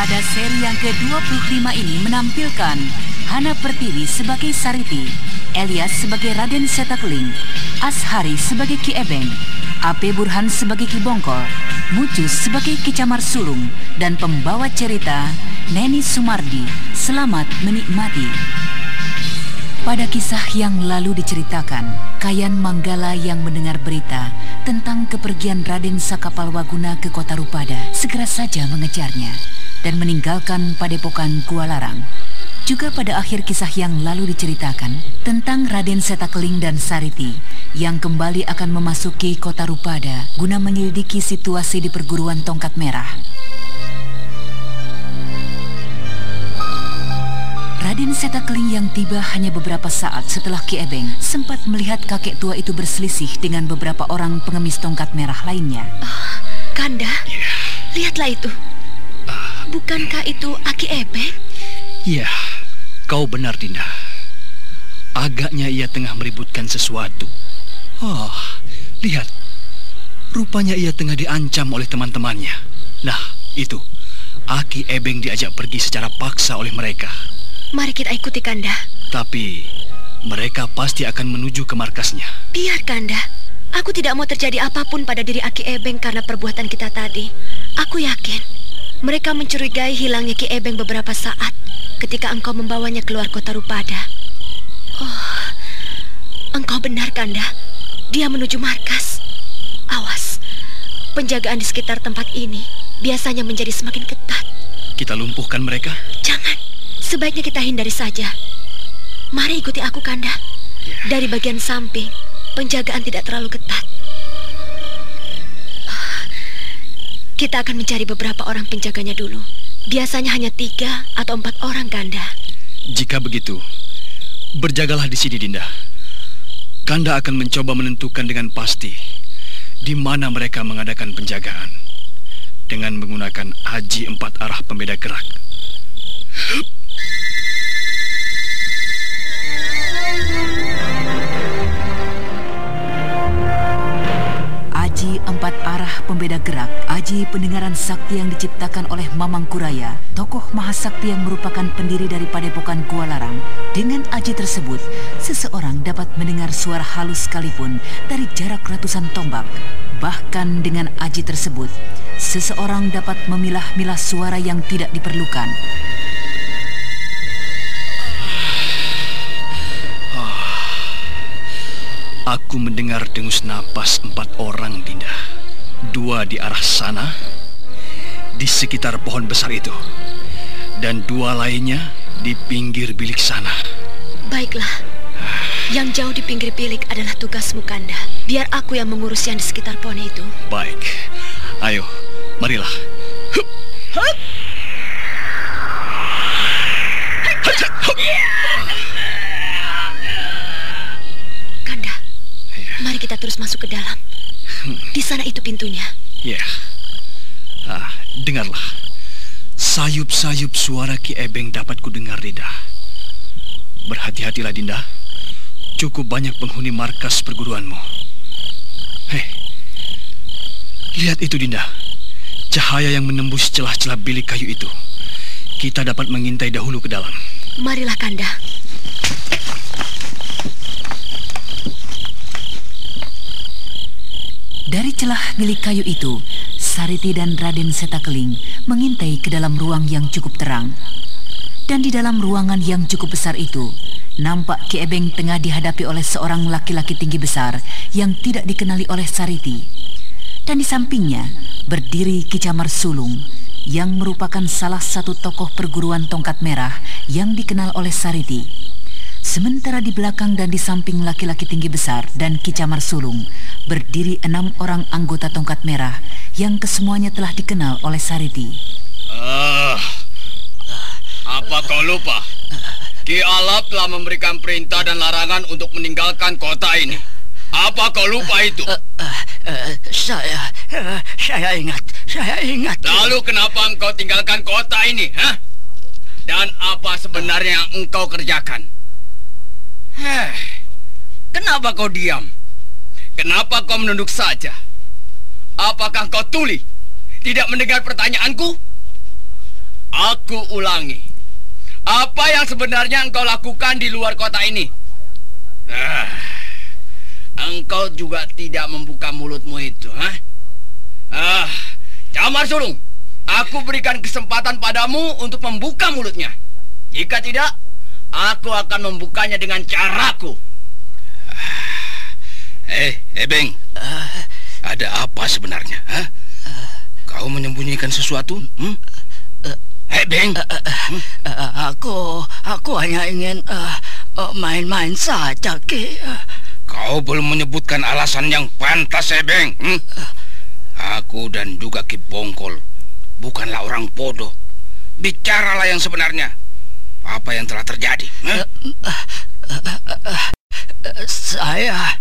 Pada seri yang ke-25 ini menampilkan Hana Pertiwi sebagai Sariti, Elias sebagai Raden Setakling, Ashari sebagai Ki Ebeng, Ape Burhan sebagai Ki Bongkol, Mucus sebagai Ki Camar Sulung, dan pembawa cerita Neni Sumardi. Selamat menikmati. Pada kisah yang lalu diceritakan, Kayan Manggala yang mendengar berita tentang kepergian Raden Sakapalwaguna ke kota Rupada segera saja mengejarnya dan meninggalkan padepokan Gua Larang. Juga pada akhir kisah yang lalu diceritakan tentang Raden Setakeling dan Sariti yang kembali akan memasuki kota Rupada guna menyelidiki situasi di perguruan tongkat merah. Raden Setakeling yang tiba hanya beberapa saat setelah Ki Ebeng sempat melihat kakek tua itu berselisih dengan beberapa orang pengemis tongkat merah lainnya. Oh, Kanda, yeah. lihatlah itu. Bukankah itu Aki Ebeng? Ya, kau benar Dinda. Agaknya ia tengah meributkan sesuatu. Oh, lihat. Rupanya ia tengah diancam oleh teman-temannya. Nah, itu. Aki Ebeng diajak pergi secara paksa oleh mereka. Mari kita ikuti Kanda. Tapi mereka pasti akan menuju ke markasnya. Biar Kanda. Aku tidak mau terjadi apa pun pada diri Aki Ebeng karena perbuatan kita tadi. Aku yakin mereka mencurigai hilangnya Ki Ebeng beberapa saat ketika engkau membawanya keluar kota Rupada. Oh, engkau benar, Kanda. Dia menuju markas. Awas, penjagaan di sekitar tempat ini biasanya menjadi semakin ketat. Kita lumpuhkan mereka? Jangan, sebaiknya kita hindari saja. Mari ikuti aku, Kanda. Ya. Dari bagian samping, penjagaan tidak terlalu ketat. Kita akan mencari beberapa orang penjaganya dulu. Biasanya hanya tiga atau empat orang, Kanda. Jika begitu, berjagalah di sini, Dinda. Kanda akan mencoba menentukan dengan pasti di mana mereka mengadakan penjagaan dengan menggunakan aji empat arah pembeda gerak. Aji pendengaran sakti yang diciptakan oleh Mamang Kuraya, tokoh mahasakti yang merupakan pendiri dari Padepokan Gua Larang. Dengan aji tersebut, seseorang dapat mendengar suara halus sekalipun dari jarak ratusan tombak. Bahkan dengan aji tersebut, seseorang dapat memilah-milah suara yang tidak diperlukan. Aku mendengar dengus napas empat orang, Dinda. Dua di arah sana, di sekitar pohon besar itu. Dan dua lainnya di pinggir bilik sana. Baiklah. Yang jauh di pinggir bilik adalah tugasmu, Kanda. Biar aku yang mengurus yang di sekitar pohon itu. Baik. Ayo, marilah. Hup. Hup. Mari kita terus masuk ke dalam. Di sana itu pintunya. Ya. Yeah. Ah, dengarlah. Sayup-sayup suara Ki Ebeng dapat kudengar, Dinda. Berhati-hatilah, Dinda. Cukup banyak penghuni markas perguruanmu. Hei, lihat itu, Dinda. Cahaya yang menembus celah-celah bilik kayu itu. Kita dapat mengintai dahulu ke dalam. Marilah, Kanda. Dari celah bilik kayu itu, Sariti dan Raden Setakeling mengintai ke dalam ruang yang cukup terang. Dan di dalam ruangan yang cukup besar itu, nampak Ki Ebeng tengah dihadapi oleh seorang laki-laki tinggi besar yang tidak dikenali oleh Sariti. Dan di sampingnya berdiri Ki Camar Sulung yang merupakan salah satu tokoh perguruan tongkat merah yang dikenal oleh Sariti. Sementara di belakang dan di samping laki-laki tinggi besar dan kicamar sulung berdiri enam orang anggota tongkat merah yang kesemuanya telah dikenal oleh Sariti. Uh, apa kau lupa? Ki Alap telah memberikan perintah dan larangan untuk meninggalkan kota ini. Apa kau lupa itu? Uh, uh, uh, saya, uh, saya ingat, saya ingat. Lalu kenapa engkau tinggalkan kota ini, ha? Dan apa sebenarnya yang engkau kerjakan? Heh, kenapa kau diam? Kenapa kau menunduk saja? Apakah kau tuli? Tidak mendengar pertanyaanku? Aku ulangi. Apa yang sebenarnya engkau lakukan di luar kota ini? Ah, engkau juga tidak membuka mulutmu itu, ha? Ah, Camar Sulung, aku berikan kesempatan padamu untuk membuka mulutnya. Jika tidak, Aku akan membukanya dengan caraku. Eh, Ebeng. Uh, ada apa sebenarnya? Huh? Uh, Kau menyembunyikan sesuatu? Hmm? Uh, Ebeng. Uh, uh, hmm? uh, aku, aku hanya ingin main-main uh, uh, saja, Ki. Kau belum menyebutkan alasan yang pantas, Ebeng. Hmm? Aku dan juga Ki Bongkol bukanlah orang bodoh. Bicaralah yang sebenarnya. Apa yang telah terjadi? Huh? Saya...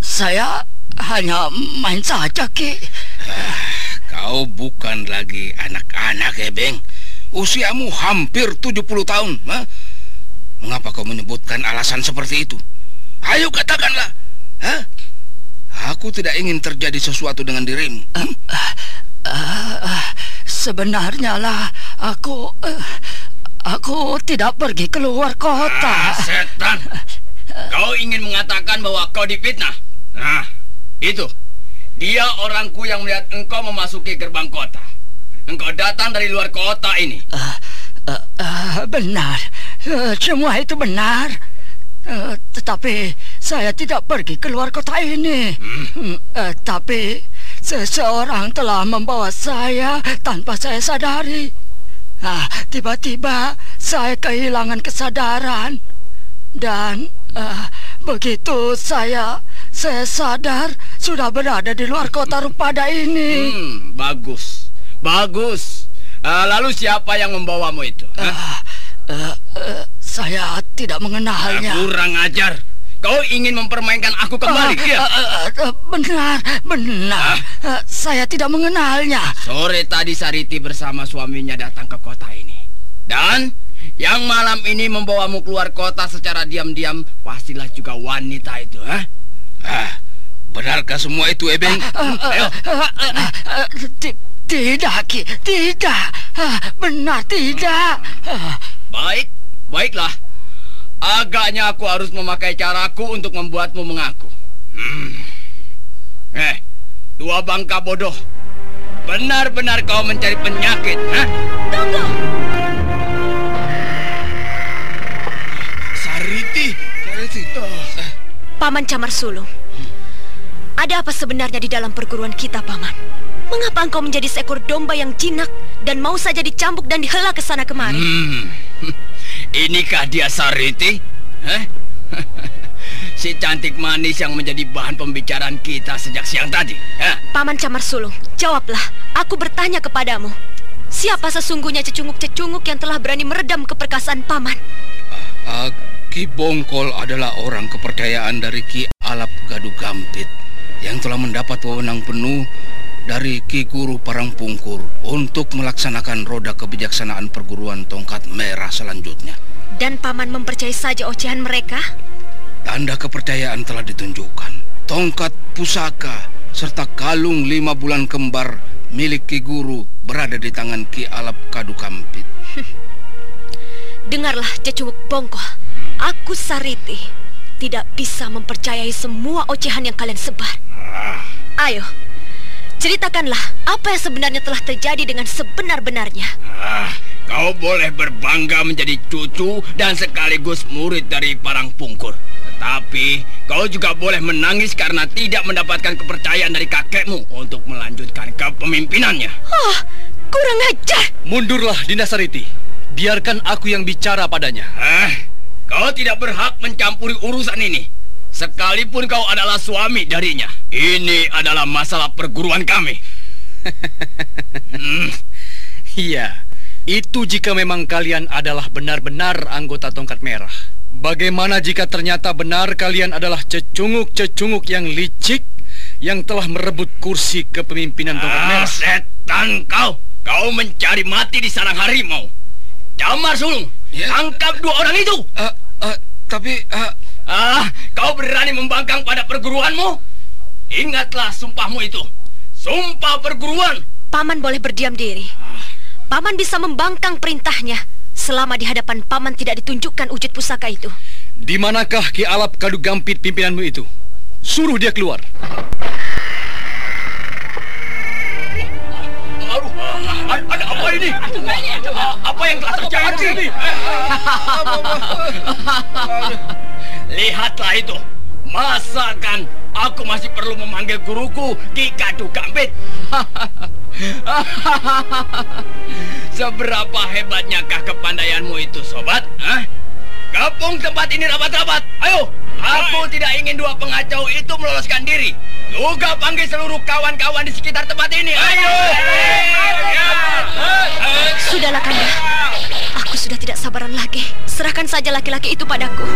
Saya hanya main saja, Ki. Kau bukan lagi anak-anak, Ebeng. Usiamu hampir 70 tahun. Huh? Mengapa kau menyebutkan alasan seperti itu? Ayo katakanlah. Hah? Aku tidak ingin terjadi sesuatu dengan dirimu. Uh, uh, uh, sebenarnya lah, aku... Uh, Aku tidak pergi keluar kota. Ah, setan. Kau ingin mengatakan bahwa kau dipitnah? Nah, itu. Dia orangku yang melihat engkau memasuki gerbang kota. Engkau datang dari luar kota ini. Uh, uh, uh, benar. Uh, semua itu benar. Uh, tetapi saya tidak pergi keluar kota ini. Hmm. Uh, tapi seseorang telah membawa saya tanpa saya sadari. Nah, tiba-tiba saya kehilangan kesadaran dan uh, begitu saya saya sadar sudah berada di luar kota Rupada ini. Hmm, bagus, bagus. Uh, lalu siapa yang membawamu itu? Uh, uh, uh, saya tidak mengenalnya. Uh, kurang ajar. Kau ingin mempermainkan aku kembali, uh, ya? Uh, uh, uh, benar, benar. Uh, saya tidak mengenalnya. Sore tadi Sariti bersama suaminya datang ke kota ini. Dan yang malam ini membawamu keluar kota secara diam-diam pastilah juga wanita itu, ha? Ah, benarkah semua itu, Ebeng? Uh, uh. Uh, uh, uh, tidak, Ki. Tidak. Benar tidak. Baik, baiklah. Agaknya aku harus memakai caraku untuk membuatmu mengaku. Hmm. Eh, tua bangka bodoh. Benar-benar kau mencari penyakit, ha? Tunggu! Sariti, Sariti. Oh. Paman Camar Sulung. Ada apa sebenarnya di dalam perguruan kita, Paman? Mengapa engkau menjadi seekor domba yang jinak dan mau saja dicambuk dan dihela ke sana kemari? Hmm. Inikah dia Sariti? Hah? si cantik manis yang menjadi bahan pembicaraan kita sejak siang tadi. Ha? Paman Camar Sulung, jawablah. Aku bertanya kepadamu. Siapa sesungguhnya cecunguk-cecunguk yang telah berani meredam keperkasaan Paman? Uh, uh, Ki Bongkol adalah orang kepercayaan dari Ki Alap Gadu Gampit yang telah mendapat wewenang penuh dari Ki Guru Parangpungkur untuk melaksanakan roda kebijaksanaan perguruan tongkat merah selanjutnya. Dan Paman mempercayai saja ocehan mereka? Tanda kepercayaan telah ditunjukkan. Tongkat pusaka serta kalung lima bulan kembar milik Ki Guru berada di tangan Ki Alap Kadu Kampit. Dengarlah, Cecunguk Bongkol. Aku Sariti tidak bisa mempercayai semua ocehan yang kalian sebar. Ah. Ayo, ceritakanlah apa yang sebenarnya telah terjadi dengan sebenar-benarnya. Ah, kau boleh berbangga menjadi cucu dan sekaligus murid dari Parang Pungkur. Tetapi kau juga boleh menangis karena tidak mendapatkan kepercayaan dari kakekmu untuk melanjutkan kepemimpinannya. Oh, kurang ajar. Mundurlah, Dinda Sariti. Biarkan aku yang bicara padanya. Eh, kau tidak berhak mencampuri urusan ini. Sekalipun kau adalah suami darinya. Ini adalah masalah perguruan kami. hmm. Iya, itu jika memang kalian adalah benar-benar anggota tongkat merah. Bagaimana jika ternyata benar kalian adalah cecunguk-cecunguk yang licik yang telah merebut kursi kepemimpinan tongkat ah, merah? Setan kau! Kau mencari mati di sarang harimau. Jamar sulung, ya. tangkap dua orang itu. Uh, uh, tapi, uh... ah, kau berani membangkang pada perguruanmu? Ingatlah sumpahmu itu. Sumpah perguruan. Paman boleh berdiam diri. Paman bisa membangkang perintahnya selama di hadapan paman tidak ditunjukkan wujud pusaka itu. Di manakah Ki Alap Kadu Gampit pimpinanmu itu? Suruh dia keluar. ada apa ini? Apa yang telah terjadi? Lihatlah itu. Masakan aku masih perlu memanggil guruku Ki Kadu Gampit? Seberapa hebatnyakah kepandaianmu itu, sobat? Hah? Gabung tempat ini rapat-rapat. Ayo, aku tidak ingin dua pengacau itu meloloskan diri. Juga panggil seluruh kawan-kawan di sekitar tempat ini. Ayo! Sudahlah, Kanda. Aku sudah tidak sabaran lagi. Serahkan saja laki-laki itu padaku.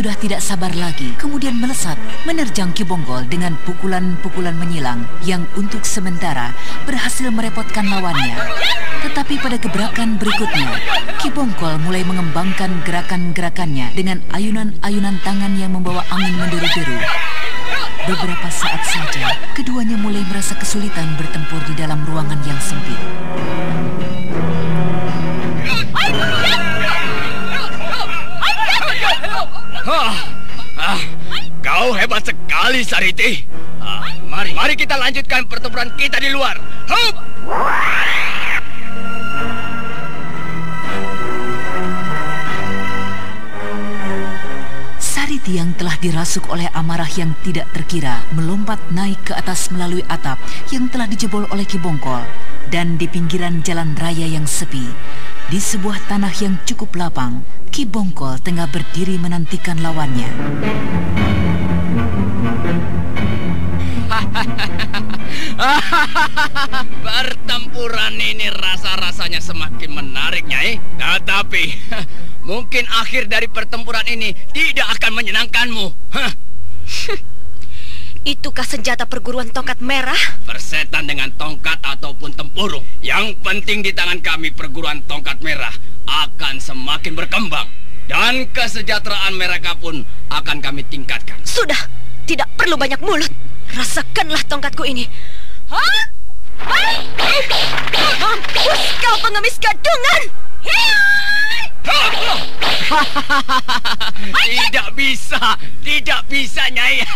Sudah tidak sabar lagi kemudian melesat menerjang Kibonggol dengan pukulan-pukulan menyilang yang untuk sementara berhasil merepotkan lawannya. Tetapi pada gebrakan berikutnya, Kibongkol mulai mengembangkan gerakan-gerakannya dengan ayunan-ayunan tangan yang membawa angin menderu-deru. Beberapa saat saja, keduanya mulai merasa kesulitan bertempur di dalam ruangan yang sempit. Ah, ah, kau hebat sekali, Sariti. Ah, mari, mari kita lanjutkan pertempuran kita di luar. Hup! Sariti yang telah dirasuk oleh amarah yang tidak terkira melompat naik ke atas melalui atap yang telah dijebol oleh Kibongkol dan di pinggiran jalan raya yang sepi. Di sebuah tanah yang cukup lapang, Ki Bongkol tengah berdiri menantikan lawannya. Pertempuran ini rasa-rasanya semakin menarik, Nyai. Tetapi mungkin akhir dari pertempuran ini tidak akan menyenangkanmu. Itukah senjata perguruan tongkat merah? Persetan dengan tongkat ataupun tempurung. Yang penting di tangan kami perguruan tongkat merah akan semakin berkembang. Dan kesejahteraan mereka pun akan kami tingkatkan. Sudah, tidak perlu banyak mulut. Rasakanlah tongkatku ini. Hah? Mampus kau pengemis gadungan! tidak bisa, tidak bisa, Nyai.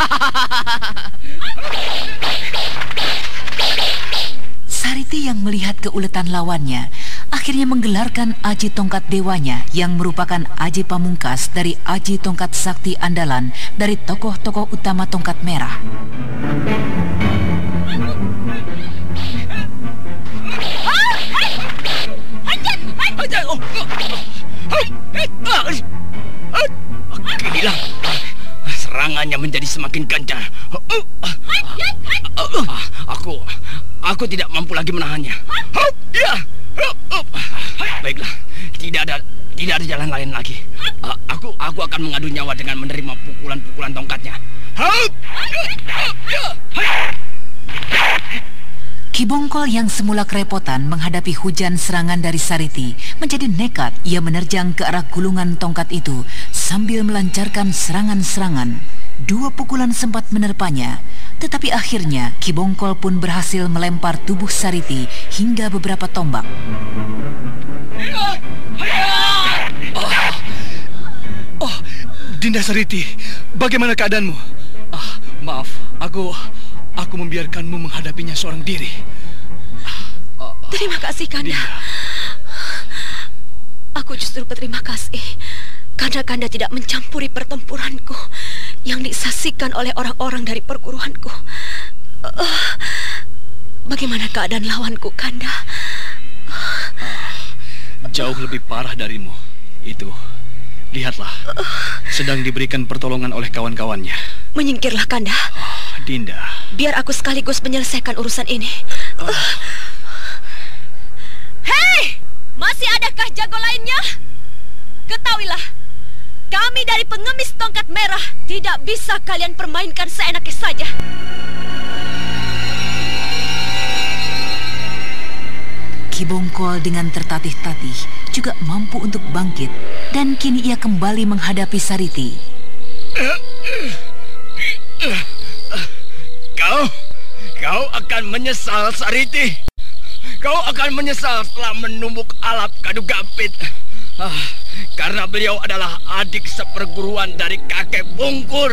Sariti yang melihat keuletan lawannya akhirnya menggelarkan aji tongkat dewanya yang merupakan aji pamungkas dari aji tongkat sakti andalan dari tokoh-tokoh utama tongkat merah. Serangannya menjadi semakin gencar. Aku, aku tidak mampu lagi menahannya. Ya, baiklah, tidak ada, tidak ada jalan lain lagi. Aku, aku akan mengadu nyawa dengan menerima pukulan-pukulan tongkatnya. Kibongkol yang semula kerepotan menghadapi hujan serangan dari Sariti menjadi nekat ia menerjang ke arah gulungan tongkat itu sambil melancarkan serangan-serangan. Dua pukulan sempat menerpanya, tetapi akhirnya Ki Bongkol pun berhasil melempar tubuh Sariti hingga beberapa tombak. Oh, oh Dinda Sariti, bagaimana keadaanmu? Ah, maaf, aku aku membiarkanmu menghadapinya seorang diri. Terima kasih, Kanda. Dinda. Aku justru berterima kasih karena Kanda tidak mencampuri pertempuranku yang disaksikan oleh orang-orang dari perguruanku. Uh, bagaimana keadaan lawanku, Kanda? Uh, jauh lebih parah darimu. Itu, lihatlah, sedang diberikan pertolongan oleh kawan-kawannya. Menyingkirlah, Kanda. Oh, Dinda. Biar aku sekaligus menyelesaikan urusan ini. Uh. Hei! Masih adakah jago lainnya? Ketahuilah, kami dari pengemis tongkat merah tidak bisa kalian permainkan seenaknya saja. Kibongkol dengan tertatih-tatih juga mampu untuk bangkit dan kini ia kembali menghadapi Sariti. Kau, kau akan menyesal Sariti. Kau akan menyesal setelah menumbuk alap kadu gampit. Ah, karena beliau adalah adik seperguruan dari kakek Bungkur.